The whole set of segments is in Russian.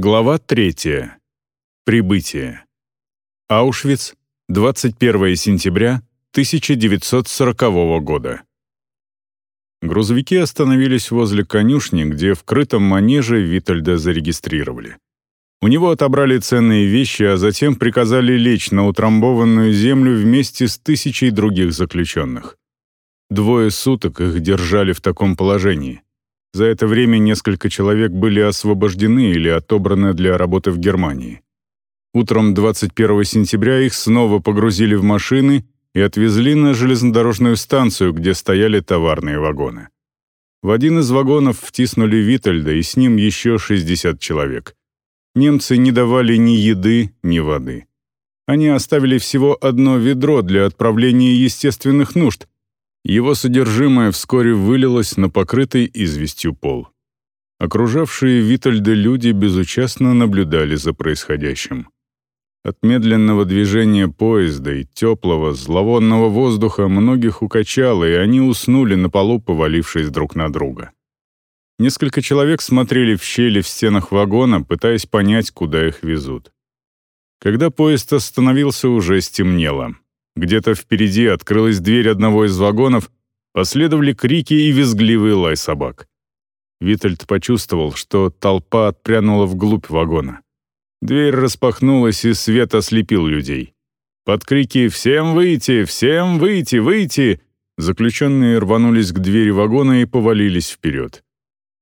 Глава 3. Прибытие. Аушвиц, 21 сентября 1940 года. Грузовики остановились возле конюшни, где в крытом манеже Витальда зарегистрировали. У него отобрали ценные вещи, а затем приказали лечь на утрамбованную землю вместе с тысячей других заключенных. Двое суток их держали в таком положении. За это время несколько человек были освобождены или отобраны для работы в Германии. Утром 21 сентября их снова погрузили в машины и отвезли на железнодорожную станцию, где стояли товарные вагоны. В один из вагонов втиснули Витальда и с ним еще 60 человек. Немцы не давали ни еды, ни воды. Они оставили всего одно ведро для отправления естественных нужд, его содержимое вскоре вылилось на покрытый известью пол. Окружавшие Витальда люди безучастно наблюдали за происходящим. От медленного движения поезда и теплого, зловонного воздуха многих укачало, и они уснули на полу, повалившись друг на друга. Несколько человек смотрели в щели в стенах вагона, пытаясь понять, куда их везут. Когда поезд остановился, уже стемнело. Где-то впереди открылась дверь одного из вагонов, последовали крики и визгливый лай собак. Витальд почувствовал, что толпа отпрянула вглубь вагона. Дверь распахнулась, и свет ослепил людей. Под крики «Всем выйти! Всем выйти! Выйти!» заключенные рванулись к двери вагона и повалились вперед.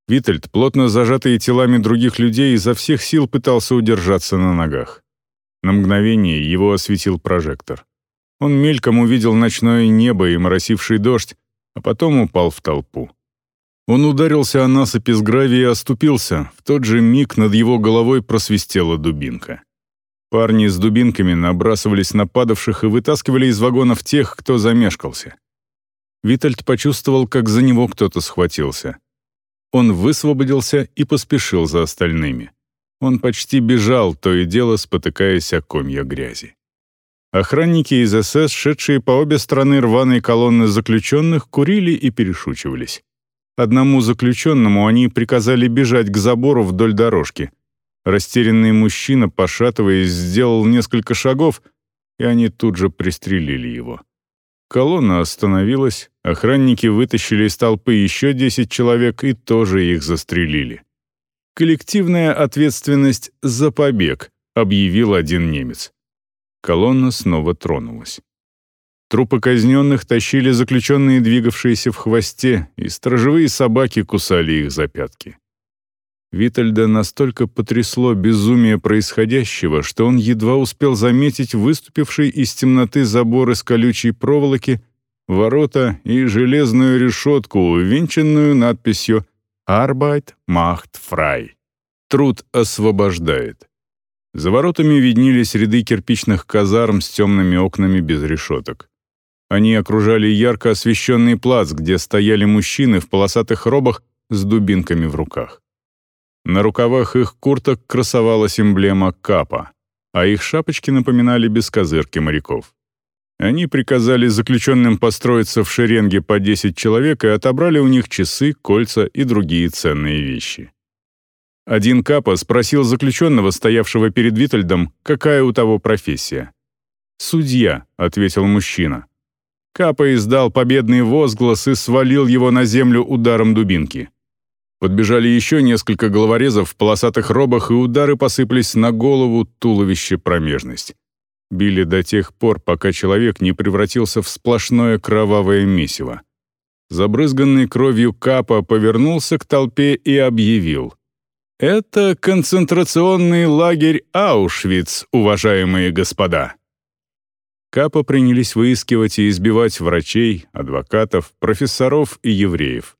Витальд, плотно зажатый телами других людей, изо всех сил пытался удержаться на ногах. На мгновение его осветил прожектор. Он мельком увидел ночное небо и моросивший дождь, а потом упал в толпу. Он ударился о насыпь из гравия и оступился. В тот же миг над его головой просвистела дубинка. Парни с дубинками набрасывались на падавших и вытаскивали из вагонов тех, кто замешкался. Витальд почувствовал, как за него кто-то схватился. Он высвободился и поспешил за остальными. Он почти бежал, то и дело спотыкаясь о комья грязи. Охранники из СС, шедшие по обе стороны рваной колонны заключенных, курили и перешучивались. Одному заключенному они приказали бежать к забору вдоль дорожки. Растерянный мужчина, пошатываясь, сделал несколько шагов, и они тут же пристрелили его. Колонна остановилась, охранники вытащили из толпы еще 10 человек и тоже их застрелили. «Коллективная ответственность за побег», — объявил один немец. Колонна снова тронулась. Трупы казненных тащили заключенные, двигавшиеся в хвосте, и сторожевые собаки кусали их за пятки. Витальда настолько потрясло безумие происходящего, что он едва успел заметить выступивший из темноты забор из колючей проволоки, ворота и железную решетку, увенчанную надписью «Arbeit macht frei» — «Труд освобождает». За воротами виднелись ряды кирпичных казарм с темными окнами без решеток. Они окружали ярко освещенный плац, где стояли мужчины в полосатых робах с дубинками в руках. На рукавах их курток красовалась эмблема капа, а их шапочки напоминали бескозырки моряков. Они приказали заключенным построиться в шеренге по 10 человек и отобрали у них часы, кольца и другие ценные вещи. Один Капа спросил заключенного, стоявшего перед Витальдом, какая у того профессия. «Судья», — ответил мужчина. Капа издал победный возглас и свалил его на землю ударом дубинки. Подбежали еще несколько головорезов в полосатых робах, и удары посыпались на голову, туловище, промежность. Били до тех пор, пока человек не превратился в сплошное кровавое месиво. Забрызганный кровью Капа повернулся к толпе и объявил — это концентрационный лагерь Аушвиц, уважаемые господа. Капа принялись выискивать и избивать врачей, адвокатов, профессоров и евреев.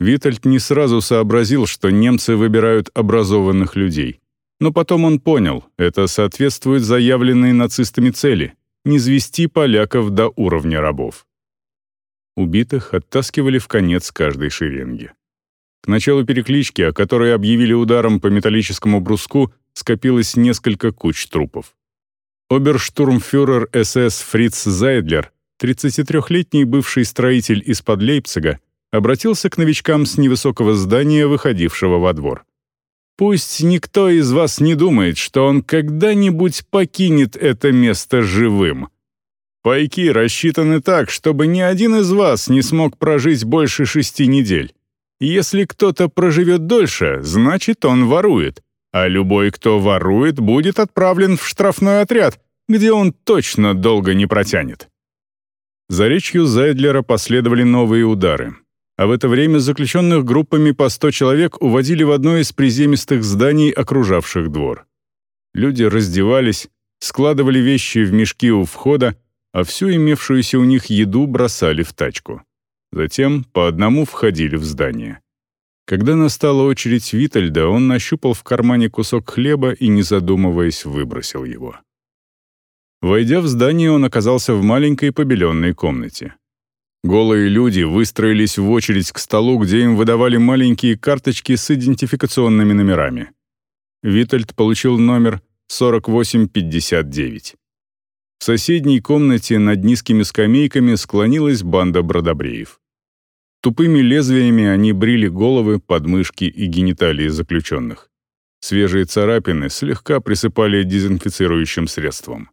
Витальд не сразу сообразил, что немцы выбирают образованных людей. Но потом он понял, это соответствует заявленной нацистами цели — не звести поляков до уровня рабов. Убитых оттаскивали в конец каждой шеренги. К началу переклички, о которой объявили ударом по металлическому бруску, скопилось несколько куч трупов. Оберштурмфюрер СС Фриц Зайдлер, 33-летний бывший строитель из-под Лейпцига, обратился к новичкам с невысокого здания, выходившего во двор. Пусть никто из вас не думает, что он когда-нибудь покинет это место живым. Пайки рассчитаны так, чтобы ни один из вас не смог прожить больше шести недель. Если кто-то проживет дольше, значит, он ворует, а любой, кто ворует, будет отправлен в штрафной отряд, где он точно долго не протянет. За речью Зайдлера последовали новые удары а в это время заключенных группами по 100 человек уводили в одно из приземистых зданий, окружавших двор. Люди раздевались, складывали вещи в мешки у входа, а всю имевшуюся у них еду бросали в тачку. Затем по одному входили в здание. Когда настала очередь Витальда, он нащупал в кармане кусок хлеба и, не задумываясь, выбросил его. Войдя в здание, он оказался в маленькой побеленной комнате. Голые люди выстроились в очередь к столу, где им выдавали маленькие карточки с идентификационными номерами. Витальд получил номер 4859. В соседней комнате над низкими скамейками склонилась банда бродобреев. Тупыми лезвиями они брили головы, подмышки и гениталии заключенных. Свежие царапины слегка присыпали дезинфицирующим средством.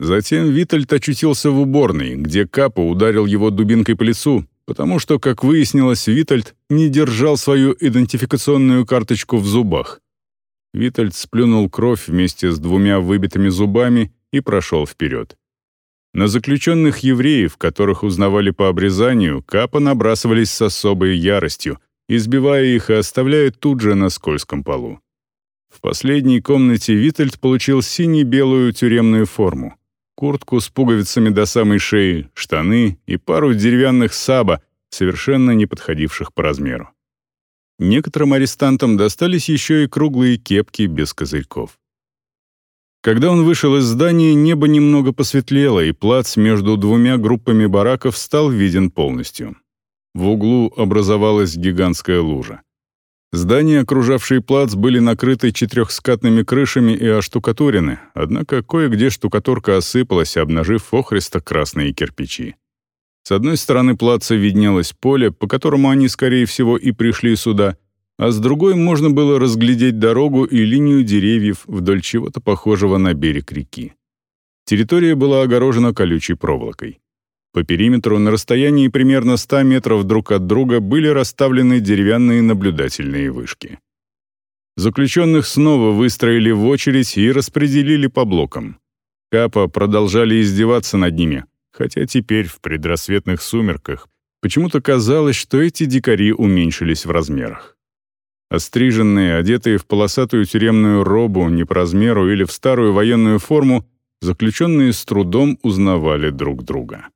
Затем Витальд очутился в уборной, где Капа ударил его дубинкой по лицу, потому что, как выяснилось, Витальд не держал свою идентификационную карточку в зубах. Витальд сплюнул кровь вместе с двумя выбитыми зубами и прошел вперед. На заключенных евреев, которых узнавали по обрезанию, Капа набрасывались с особой яростью, избивая их и оставляя тут же на скользком полу. В последней комнате Витальд получил сине-белую тюремную форму куртку с пуговицами до самой шеи, штаны и пару деревянных саба, совершенно не подходивших по размеру. Некоторым арестантам достались еще и круглые кепки без козырьков. Когда он вышел из здания, небо немного посветлело, и плац между двумя группами бараков стал виден полностью. В углу образовалась гигантская лужа. Здания, окружавшие плац, были накрыты четырехскатными крышами и оштукатурены, однако кое-где штукатурка осыпалась, обнажив охристо-красные кирпичи. С одной стороны плаца виднелось поле, по которому они, скорее всего, и пришли сюда, а с другой можно было разглядеть дорогу и линию деревьев вдоль чего-то похожего на берег реки. Территория была огорожена колючей проволокой. По периметру на расстоянии примерно 100 метров друг от друга были расставлены деревянные наблюдательные вышки. Заключенных снова выстроили в очередь и распределили по блокам. Капа продолжали издеваться над ними, хотя теперь в предрассветных сумерках почему-то казалось, что эти дикари уменьшились в размерах. Остриженные, одетые в полосатую тюремную робу не по размеру или в старую военную форму, заключенные с трудом узнавали друг друга.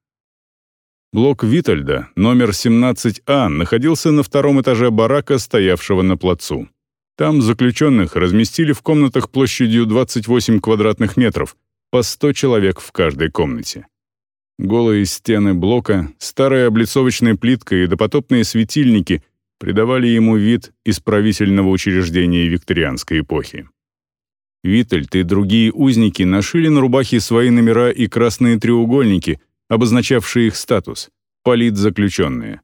Блок Витальда, номер 17А, находился на втором этаже барака, стоявшего на плацу. Там заключенных разместили в комнатах площадью 28 квадратных метров, по 100 человек в каждой комнате. Голые стены блока, старая облицовочная плитка и допотопные светильники придавали ему вид исправительного учреждения викторианской эпохи. Витальд и другие узники нашили на рубахе свои номера и красные треугольники, обозначавшие их статус — политзаключенные.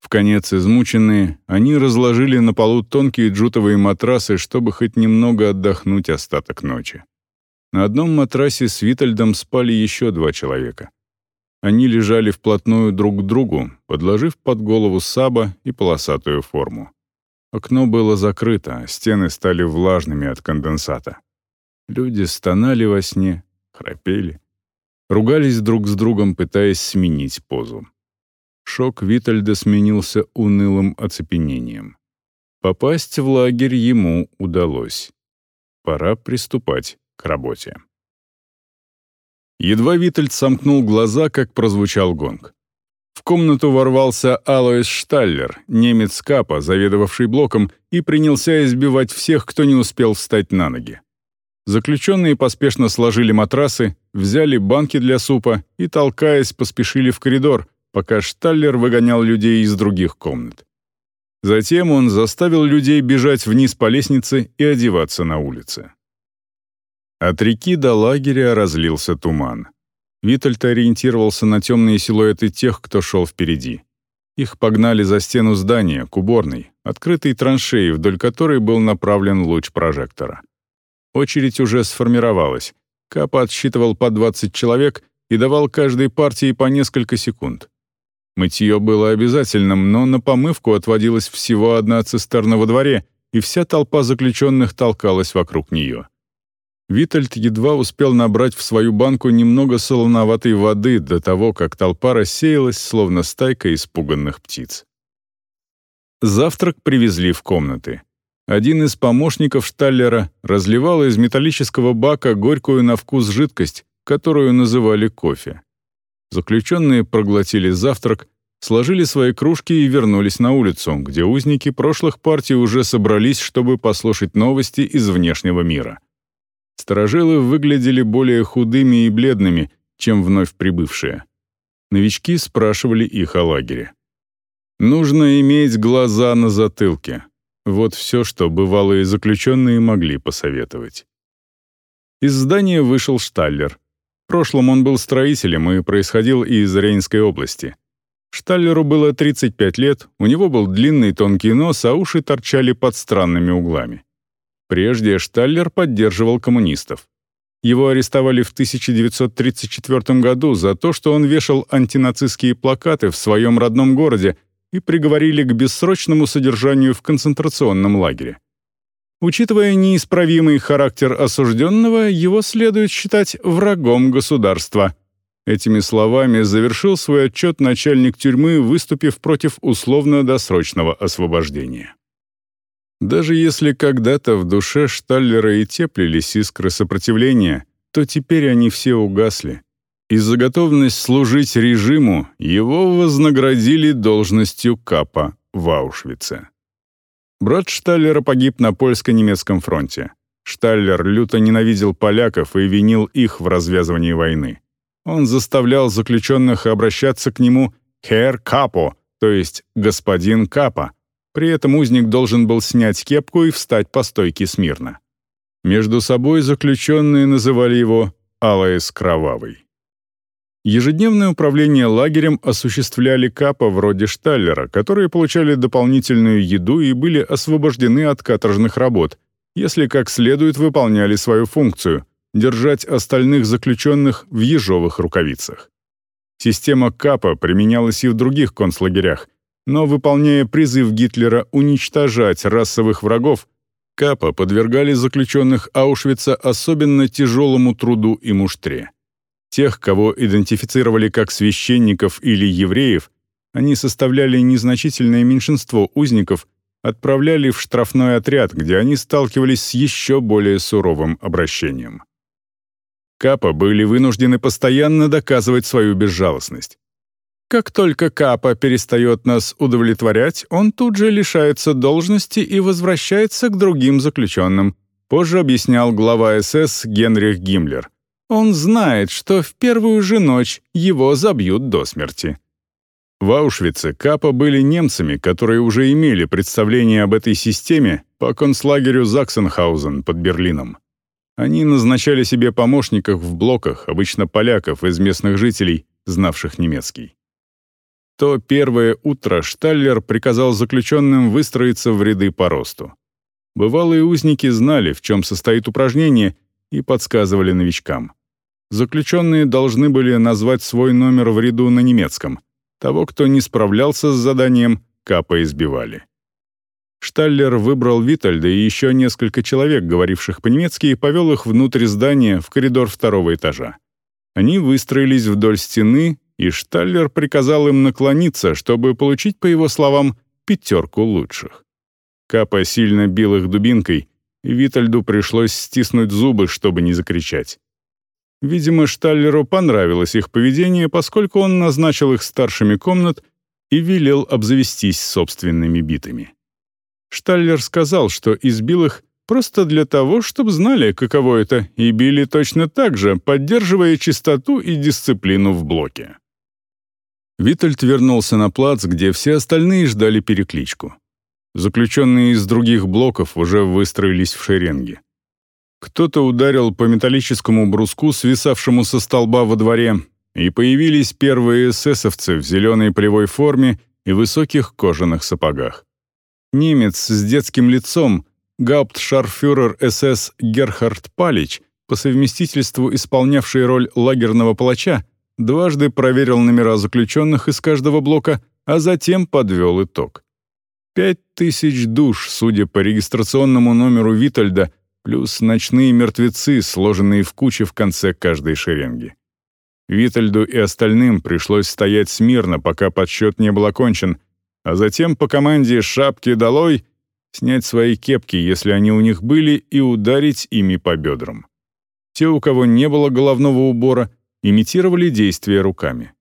В конец измученные, они разложили на полу тонкие джутовые матрасы, чтобы хоть немного отдохнуть остаток ночи. На одном матрасе с Витальдом спали еще два человека. Они лежали вплотную друг к другу, подложив под голову саба и полосатую форму. Окно было закрыто, стены стали влажными от конденсата. Люди стонали во сне, храпели. Ругались друг с другом, пытаясь сменить позу. Шок Витальда сменился унылым оцепенением. Попасть в лагерь ему удалось. Пора приступать к работе. Едва Витальд сомкнул глаза, как прозвучал гонг. В комнату ворвался Алоис Шталлер, немец Капа, заведовавший блоком, и принялся избивать всех, кто не успел встать на ноги. Заключенные поспешно сложили матрасы, взяли банки для супа и, толкаясь, поспешили в коридор, пока Шталлер выгонял людей из других комнат. Затем он заставил людей бежать вниз по лестнице и одеваться на улице. От реки до лагеря разлился туман. Витальд ориентировался на темные силуэты тех, кто шел впереди. Их погнали за стену здания, к уборной, открытой траншеи, вдоль которой был направлен луч прожектора. Очередь уже сформировалась. Капа отсчитывал по 20 человек и давал каждой партии по несколько секунд. Мытье было обязательным, но на помывку отводилась всего одна цистерна во дворе, и вся толпа заключенных толкалась вокруг нее. Витальд едва успел набрать в свою банку немного солоноватой воды до того, как толпа рассеялась, словно стайка испуганных птиц. Завтрак привезли в комнаты. Один из помощников Шталлера разливал из металлического бака горькую на вкус жидкость, которую называли кофе. Заключенные проглотили завтрак, сложили свои кружки и вернулись на улицу, где узники прошлых партий уже собрались, чтобы послушать новости из внешнего мира. Сторожилы выглядели более худыми и бледными, чем вновь прибывшие. Новички спрашивали их о лагере. «Нужно иметь глаза на затылке». Вот все, что бывалые заключенные могли посоветовать. Из здания вышел Шталлер — в прошлом он был строителем и происходил из Рейнской области. Шталлеру было 35 лет, у него был длинный тонкий нос, а уши торчали под странными углами. Прежде Шталлер поддерживал коммунистов. Его арестовали в 1934 году за то, что он вешал антинацистские плакаты в своем родном городе и приговорили к бессрочному содержанию в концентрационном лагере. Учитывая неисправимый характер осужденного, его следует считать врагом государства. Этими словами завершил свой отчет начальник тюрьмы, выступив против условно-досрочного освобождения. Даже если когда-то в душе Шталлера и теплились искры сопротивления, то теперь они все угасли. И за готовность служить режиму его вознаградили должностью капа в Аушвице. Брат Шталлера погиб на польско-немецком фронте. Шталлер люто ненавидел поляков и винил их в развязывании войны. Он заставлял заключенных обращаться к нему «Хер Капо», то есть «господин Капа». При этом узник должен был снять кепку и встать по стойке смирно. Между собой заключенные называли его «Алаэс Кровавый». Ежедневное управление лагерем осуществляли капа вроде Шталлера, которые получали дополнительную еду и были освобождены от каторжных работ, если как следует выполняли свою функцию — держать остальных заключенных в ежовых рукавицах. Система капа применялась и в других концлагерях, но, выполняя призыв Гитлера уничтожать расовых врагов, капа подвергали заключенных Аушвица особенно тяжелому труду и муштре. Тех, кого идентифицировали как священников или евреев, они составляли незначительное меньшинство узников, отправляли в штрафной отряд, где они сталкивались с еще более суровым обращением. Капа были вынуждены постоянно доказывать свою безжалостность. Как только Капа перестает нас удовлетворять, он тут же лишается должности и возвращается к другим заключенным, позже объяснял глава СС Генрих Гиммлер. Он знает, что в первую же ночь его забьют до смерти. В Аушвице Капа были немцами, которые уже имели представление об этой системе по концлагерю Заксенхаузен под Берлином. Они назначали себе помощников в блоках, обычно поляков из местных жителей, знавших немецкий. То первое утро Шталлер приказал заключенным выстроиться в ряды по росту. Бывалые узники знали, в чем состоит упражнение, и подсказывали новичкам. Заключенные должны были назвать свой номер в ряду на немецком. Того, кто не справлялся с заданием, капа избивали. Шталлер выбрал Витальда и еще несколько человек, говоривших по-немецки, и повел их внутрь здания в коридор второго этажа. Они выстроились вдоль стены, и Шталлер приказал им наклониться, чтобы получить, по его словам, пятерку лучших. Капа сильно бил их дубинкой, и Витальду пришлось стиснуть зубы, чтобы не закричать. Видимо, Шталлеру понравилось их поведение, поскольку он назначил их старшими комнат и велел обзавестись собственными битами. Шталлер сказал, что избил их просто для того, чтобы знали, каково это, и били точно так же, поддерживая чистоту и дисциплину в блоке. Витальд вернулся на плац, где все остальные ждали перекличку. Заключенные из других блоков уже выстроились в шеренге. Кто-то ударил по металлическому бруску, свисавшему со столба во дворе, и появились первые эсэсовцы в зеленой полевой форме и высоких кожаных сапогах. Немец с детским лицом, гауптшарфюрер СС Герхард Палич, по совместительству исполнявший роль лагерного палача, дважды проверил номера заключенных из каждого блока, а затем подвел итог. Пять тысяч душ, судя по регистрационному номеру Витальда, плюс ночные мертвецы, сложенные в куче в конце каждой шеренги. Витальду и остальным пришлось стоять смирно, пока подсчет не был окончен, а затем по команде «шапки долой» снять свои кепки, если они у них были, и ударить ими по бедрам. Те, у кого не было головного убора, имитировали действия руками.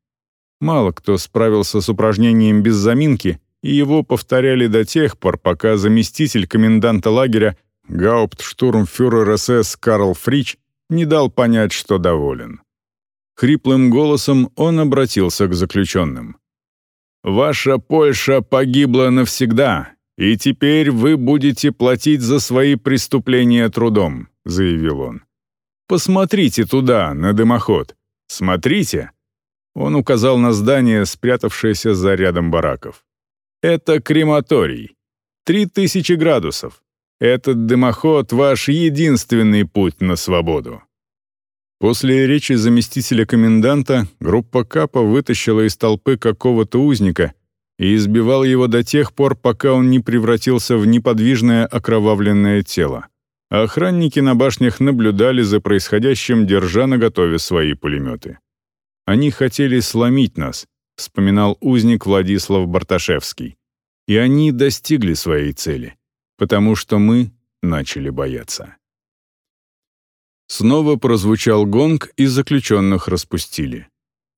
Мало кто справился с упражнением без заминки, и его повторяли до тех пор, пока заместитель коменданта лагеря, гауптштурмфюрер СС Карл Фрич, не дал понять, что доволен. Хриплым голосом он обратился к заключенным. «Ваша Польша погибла навсегда, и теперь вы будете платить за свои преступления трудом», — заявил он. «Посмотрите туда, на дымоход. Смотрите!» Он указал на здание, спрятавшееся за рядом бараков. «Это крематорий. Три тысячи градусов. Этот дымоход — ваш единственный путь на свободу». После речи заместителя коменданта группа Капа вытащила из толпы какого-то узника и избивал его до тех пор, пока он не превратился в неподвижное окровавленное тело. Охранники на башнях наблюдали за происходящим, держа наготове свои пулеметы. «Они хотели сломить нас», — вспоминал узник Владислав Барташевский. «И они достигли своей цели, потому что мы начали бояться». Снова прозвучал гонг, и заключенных распустили.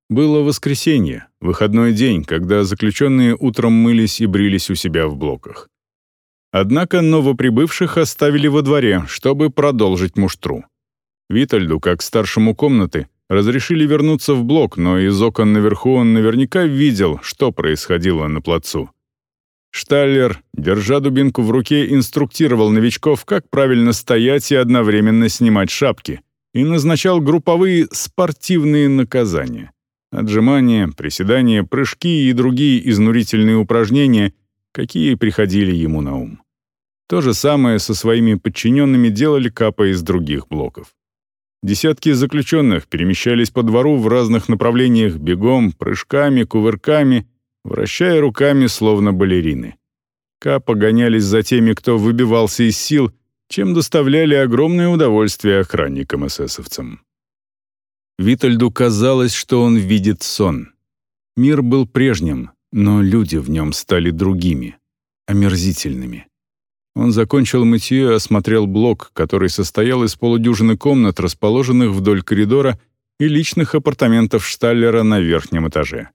Было воскресенье, выходной день, когда заключенные утром мылись и брились у себя в блоках. Однако новоприбывших оставили во дворе, чтобы продолжить муштру. Витальду, как старшему комнаты, разрешили вернуться в блок, но из окон наверху он наверняка видел, что происходило на плацу. Шталлер, держа дубинку в руке, инструктировал новичков, как правильно стоять и одновременно снимать шапки, и назначал групповые спортивные наказания. Отжимания, приседания, прыжки и другие изнурительные упражнения, какие приходили ему на ум. То же самое со своими подчиненными делали капа из других блоков. Десятки заключенных перемещались по двору в разных направлениях бегом, прыжками, кувырками — вращая руками, словно балерины. Ка погонялись за теми, кто выбивался из сил, чем доставляли огромное удовольствие охранникам-эсэсовцам. Витальду казалось, что он видит сон. Мир был прежним, но люди в нем стали другими, омерзительными. Он закончил мытье и осмотрел блок, который состоял из полудюжины комнат, расположенных вдоль коридора, и личных апартаментов Шталлера на верхнем этаже.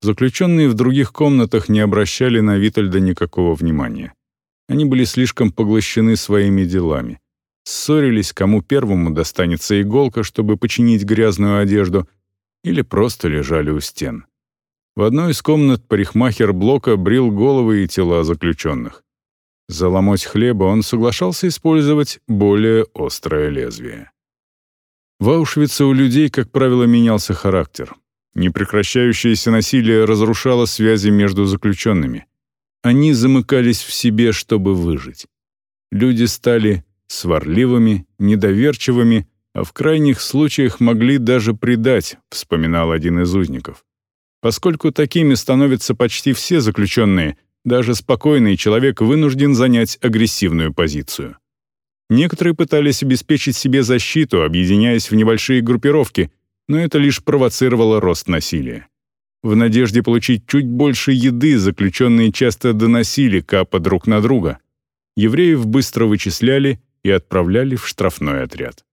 Заключенные в других комнатах не обращали на Витальда никакого внимания. Они были слишком поглощены своими делами. Ссорились, кому первому достанется иголка, чтобы починить грязную одежду, или просто лежали у стен. В одной из комнат парикмахер Блока брил головы и тела заключенных. За ломоть хлеба он соглашался использовать более острое лезвие. В Аушвице у людей, как правило, менялся характер. Непрекращающееся насилие разрушало связи между заключенными. Они замыкались в себе, чтобы выжить. Люди стали сварливыми, недоверчивыми, а в крайних случаях могли даже предать, вспоминал один из узников. Поскольку такими становятся почти все заключенные, даже спокойный человек вынужден занять агрессивную позицию. Некоторые пытались обеспечить себе защиту, объединяясь в небольшие группировки, но это лишь провоцировало рост насилия. В надежде получить чуть больше еды заключенные часто доносили капа друг на друга. Евреев быстро вычисляли и отправляли в штрафной отряд.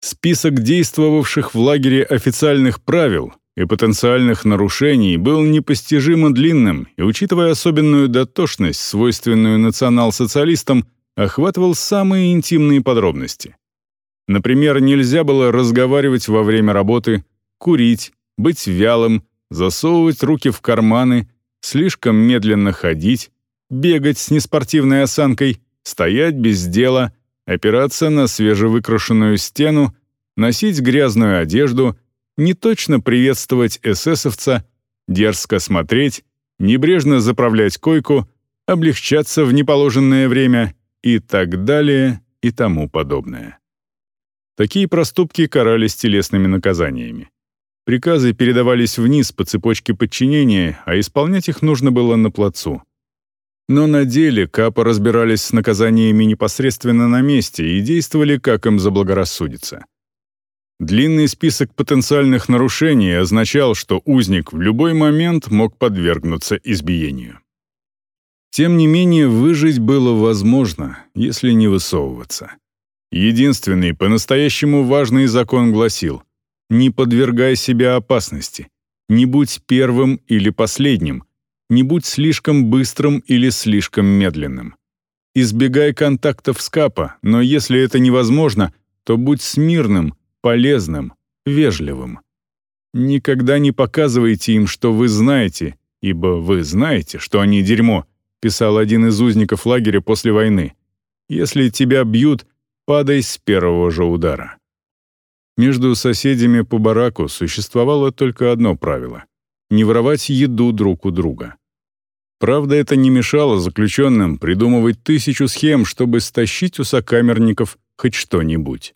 Список действовавших в лагере официальных правил и потенциальных нарушений был непостижимо длинным и, учитывая особенную дотошность, свойственную национал-социалистам, охватывал самые интимные подробности. Например, нельзя было разговаривать во время работы, курить, быть вялым, засовывать руки в карманы, слишком медленно ходить, бегать с неспортивной осанкой, стоять без дела, опираться на свежевыкрашенную стену, носить грязную одежду, неточно приветствовать эсэсовца, дерзко смотреть, небрежно заправлять койку, облегчаться в неположенное время и так далее и тому подобное. Такие проступки карались телесными наказаниями. Приказы передавались вниз по цепочке подчинения, а исполнять их нужно было на плацу. Но на деле капа разбирались с наказаниями непосредственно на месте и действовали, как им заблагорассудится. Длинный список потенциальных нарушений означал, что узник в любой момент мог подвергнуться избиению. Тем не менее, выжить было возможно, если не высовываться. Единственный, по-настоящему важный закон гласил «Не подвергай себя опасности, не будь первым или последним, не будь слишком быстрым или слишком медленным. Избегай контактов с капа, но если это невозможно, то будь смирным, полезным, вежливым. Никогда не показывайте им, что вы знаете, ибо вы знаете, что они дерьмо, писал один из узников лагеря после войны. Если тебя бьют, падай с первого же удара. Между соседями по бараку существовало только одно правило — не воровать еду друг у друга. Правда, это не мешало заключенным придумывать тысячу схем, чтобы стащить у сокамерников хоть что-нибудь.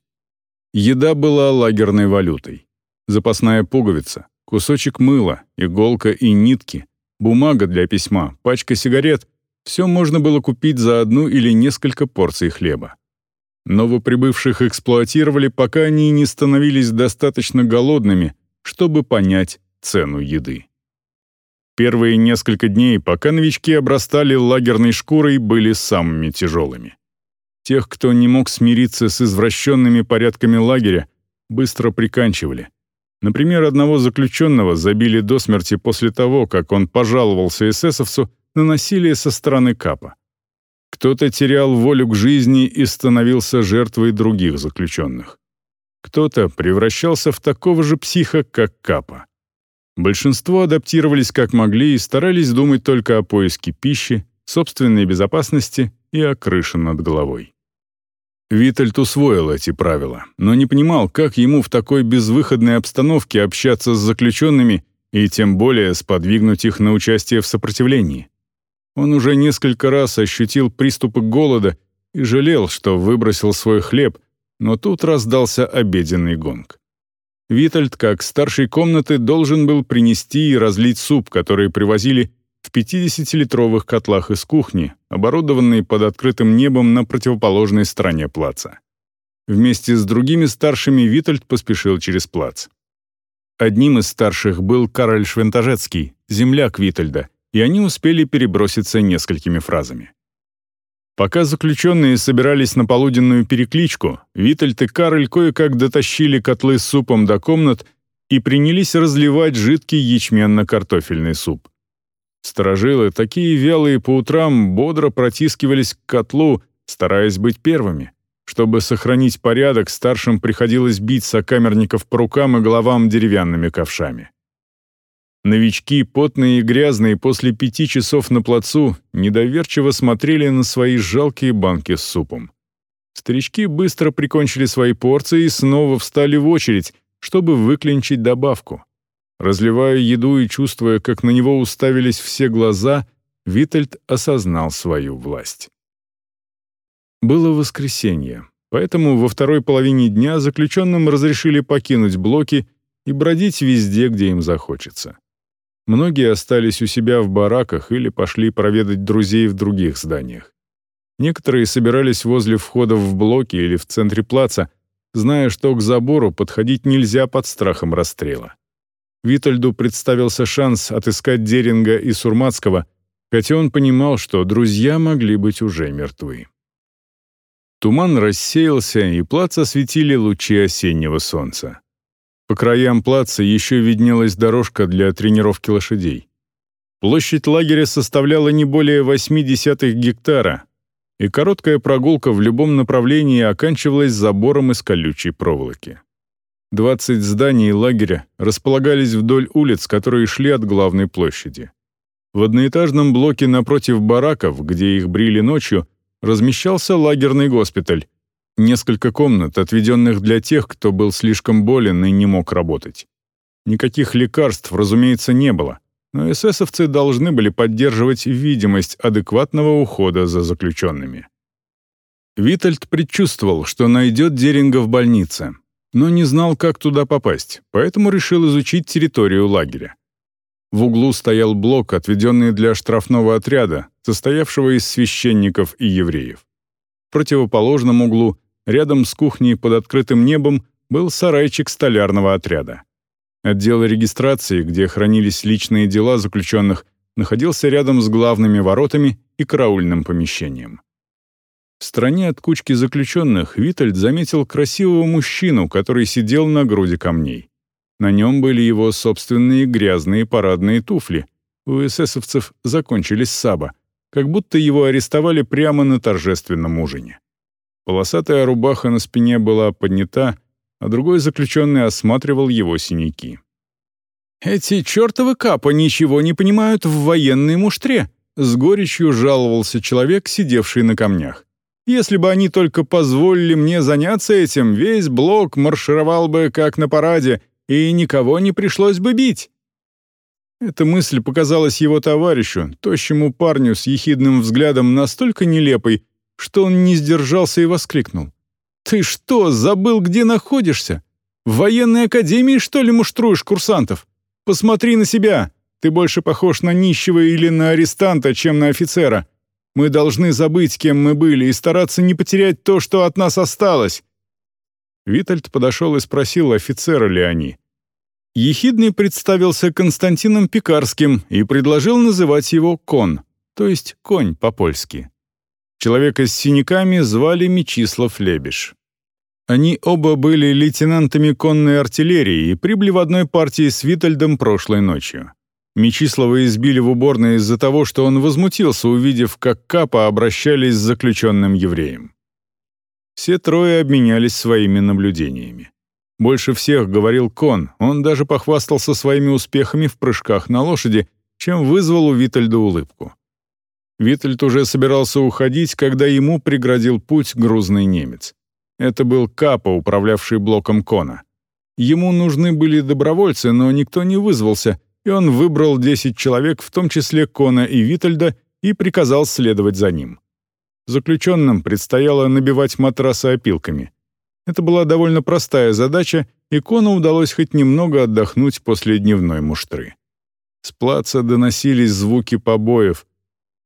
Еда была лагерной валютой. Запасная пуговица, кусочек мыла, иголка и нитки, бумага для письма, пачка сигарет — все можно было купить за одну или несколько порций хлеба. Новоприбывших эксплуатировали, пока они не становились достаточно голодными, чтобы понять цену еды. Первые несколько дней, пока новички обрастали лагерной шкурой, были самыми тяжелыми. Тех, кто не мог смириться с извращенными порядками лагеря, быстро приканчивали. Например, одного заключенного забили до смерти после того, как он пожаловался эсэсовцу на насилие со стороны Капа. Кто-то терял волю к жизни и становился жертвой других заключенных. Кто-то превращался в такого же психа, как Капа. Большинство адаптировались как могли и старались думать только о поиске пищи, собственной безопасности и о крыше над головой. Витальд усвоил эти правила, но не понимал, как ему в такой безвыходной обстановке общаться с заключенными и тем более сподвигнуть их на участие в сопротивлении. Он уже несколько раз ощутил приступы голода и жалел, что выбросил свой хлеб, но тут раздался обеденный гонг. Витальд, как старший комнаты, должен был принести и разлить суп, который привозили в 50-литровых котлах из кухни, оборудованные под открытым небом на противоположной стороне плаца. Вместе с другими старшими Витальд поспешил через плац. Одним из старших был Кароль Швентажецкий, земляк Витальда, и они успели переброситься несколькими фразами. Пока заключенные собирались на полуденную перекличку, Витальд и Кароль кое-как дотащили котлы с супом до комнат и принялись разливать жидкий ячменно-картофельный суп. Сторожилы, такие вялые по утрам, бодро протискивались к котлу, стараясь быть первыми. Чтобы сохранить порядок, старшим приходилось бить сокамерников по рукам и головам деревянными ковшами. Новички, потные и грязные, после пяти часов на плацу, недоверчиво смотрели на свои жалкие банки с супом. Старички быстро прикончили свои порции и снова встали в очередь, чтобы выклинчить добавку. Разливая еду и чувствуя, как на него уставились все глаза, Витальд осознал свою власть. Было воскресенье, поэтому во второй половине дня заключенным разрешили покинуть блоки и бродить везде, где им захочется. Многие остались у себя в бараках или пошли проведать друзей в других зданиях. Некоторые собирались возле входа в блоки или в центре плаца, зная, что к забору подходить нельзя под страхом расстрела. Витальду представился шанс отыскать Деринга и Сурмацкого, хотя он понимал, что друзья могли быть уже мертвы. Туман рассеялся, и плац осветили лучи осеннего солнца. По краям плаца еще виднелась дорожка для тренировки лошадей. Площадь лагеря составляла не более 0,8 гектара, и короткая прогулка в любом направлении оканчивалась забором из колючей проволоки. 20 зданий лагеря располагались вдоль улиц, которые шли от главной площади. В одноэтажном блоке напротив бараков, где их брили ночью, размещался лагерный госпиталь, Несколько комнат, отведенных для тех, кто был слишком болен и не мог работать. Никаких лекарств, разумеется, не было. но эсэсовцы должны были поддерживать видимость адекватного ухода за заключенными. Витальд предчувствовал, что найдет Деринга в больнице, но не знал, как туда попасть, поэтому решил изучить территорию лагеря. В углу стоял блок, отведенный для штрафного отряда, состоявшего из священников и евреев. В противоположном углу, рядом с кухней под открытым небом, был сарайчик столярного отряда. Отдел регистрации, где хранились личные дела заключенных, находился рядом с главными воротами и караульным помещением. В стороне от кучки заключенных Витальд заметил красивого мужчину, который сидел на груди камней. На нем были его собственные грязные парадные туфли. У эсэсовцев закончились саба, как будто его арестовали прямо на торжественном ужине. Полосатая рубаха на спине была поднята, а другой заключенный осматривал его синяки. «Эти чертовы капы ничего не понимают в военной муштре», — с горечью жаловался человек, сидевший на камнях. «Если бы они только позволили мне заняться этим, весь блок маршировал бы как на параде, и никого не пришлось бы бить». Эта мысль показалась его товарищу, тощему парню с ехидным взглядом настолько нелепой, что он не сдержался и воскликнул. «Ты что, забыл, где находишься? В военной академии, что ли, муштруешь курсантов? Посмотри на себя! Ты больше похож на нищего или на арестанта, чем на офицера. Мы должны забыть, кем мы были, и стараться не потерять то, что от нас осталось». Витальд подошел и спросил, офицера ли они. Ехидный представился Константином Пекарским и предложил называть его «кон», то есть «конь» по-польски. Человека с синяками звали Мечислав Лебиш. Они оба были лейтенантами конной артиллерии и прибыли в одной партии с Витальдом прошлой ночью. Мечислава избили в уборной из-за того, что он возмутился, увидев, как Капа обращались с заключенным евреем. Все трое обменялись своими наблюдениями. Больше всех говорил Кон, он даже похвастался своими успехами в прыжках на лошади, чем вызвал у Витальда улыбку. Витальд уже собирался уходить, когда ему преградил путь грузный немец. Это был Капа, управлявший блоком Кона. Ему нужны были добровольцы, но никто не вызвался, и он выбрал 10 человек, в том числе Кона и Витальда, и приказал следовать за ним. Заключенным предстояло набивать матрасы опилками. Это была довольно простая задача, и Кону удалось хоть немного отдохнуть после дневной муштры. С плаца доносились звуки побоев,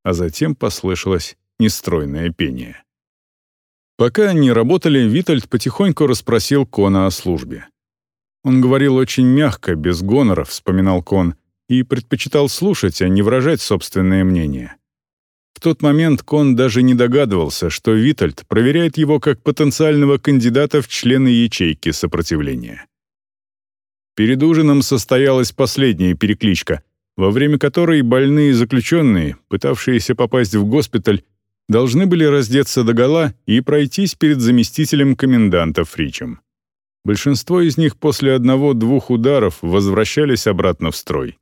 а затем послышалось нестройное пение. Пока они работали, Витальд потихоньку расспросил Кона о службе. Он говорил очень мягко, без гонора, вспоминал Кон, и предпочитал слушать, а не выражать собственное мнение. В тот момент Кон даже не догадывался, что Витальд проверяет его как потенциального кандидата в члены ячейки сопротивления. Перед ужином состоялась последняя перекличка, во время которой больные заключенные, пытавшиеся попасть в госпиталь, должны были раздеться догола и пройтись перед заместителем коменданта Фричем. Большинство из них после одного-двух ударов возвращались обратно в строй.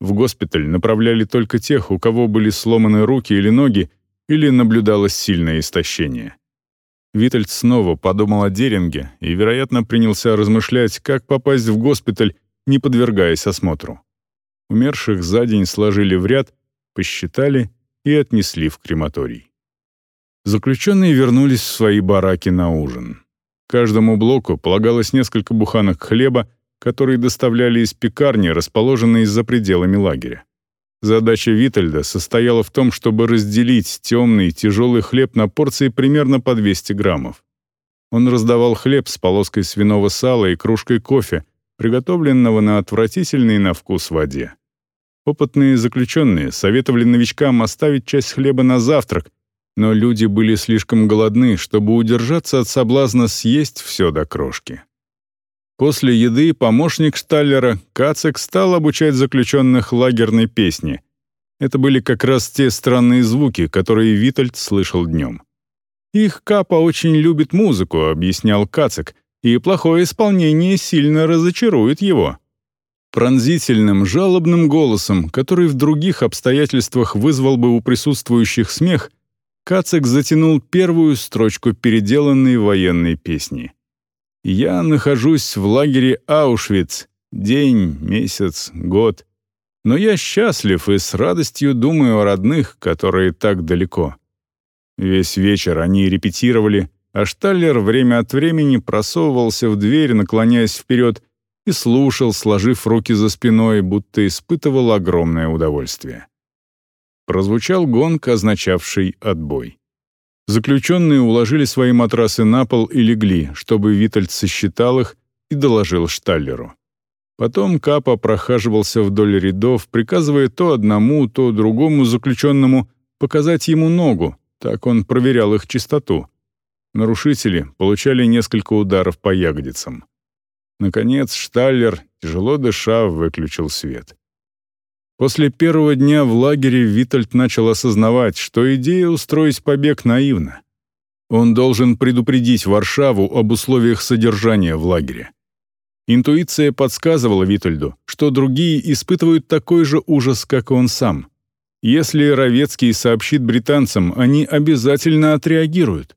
В госпиталь направляли только тех, у кого были сломаны руки или ноги, или наблюдалось сильное истощение. Витальд снова подумал о Деринге и, вероятно, принялся размышлять, как попасть в госпиталь, не подвергаясь осмотру. Умерших за день сложили в ряд, посчитали и отнесли в крематорий. Заключенные вернулись в свои бараки на ужин. Каждому блоку полагалось несколько буханок хлеба, которые доставляли из пекарни, расположенной за пределами лагеря. Задача Витальда состояла в том, чтобы разделить темный тяжелый хлеб на порции примерно по 200 граммов. Он раздавал хлеб с полоской свиного сала и кружкой кофе, приготовленного на отвратительный на вкус воде. Опытные заключенные советовали новичкам оставить часть хлеба на завтрак, но люди были слишком голодны, чтобы удержаться от соблазна съесть все до крошки. После еды помощник Шталлера, Кацек, стал обучать заключенных лагерной песне. Это были как раз те странные звуки, которые Витальд слышал днем. «Их Капа очень любит музыку», — объяснял Кацек, и плохое исполнение сильно разочарует его. Пронзительным, жалобным голосом, который в других обстоятельствах вызвал бы у присутствующих смех, Кацек затянул первую строчку переделанной военной песни. «Я нахожусь в лагере Аушвиц. День, месяц, год. Но я счастлив и с радостью думаю о родных, которые так далеко. Весь вечер они репетировали, а Шталлер время от времени просовывался в дверь, наклоняясь вперед, и слушал, сложив руки за спиной, будто испытывал огромное удовольствие. Прозвучал гонг, означавший «отбой». Заключенные уложили свои матрасы на пол и легли, чтобы Витальд сосчитал их и доложил Шталлеру. Потом Капа прохаживался вдоль рядов, приказывая то одному, то другому заключенному показать ему ногу, так он проверял их чистоту. Нарушители получали несколько ударов по ягодицам. Наконец Шталлер, тяжело дыша, выключил свет. После первого дня в лагере Витальд начал осознавать, что идея устроить побег наивна. Он должен предупредить Варшаву об условиях содержания в лагере. Интуиция подсказывала Витальду, что другие испытывают такой же ужас, как и он сам. Если Ровецкий сообщит британцам, они обязательно отреагируют.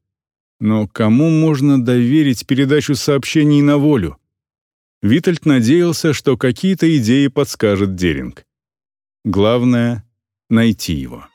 Но кому можно доверить передачу сообщений на волю? Витальд надеялся, что какие-то идеи подскажет Деринг. Главное — найти его.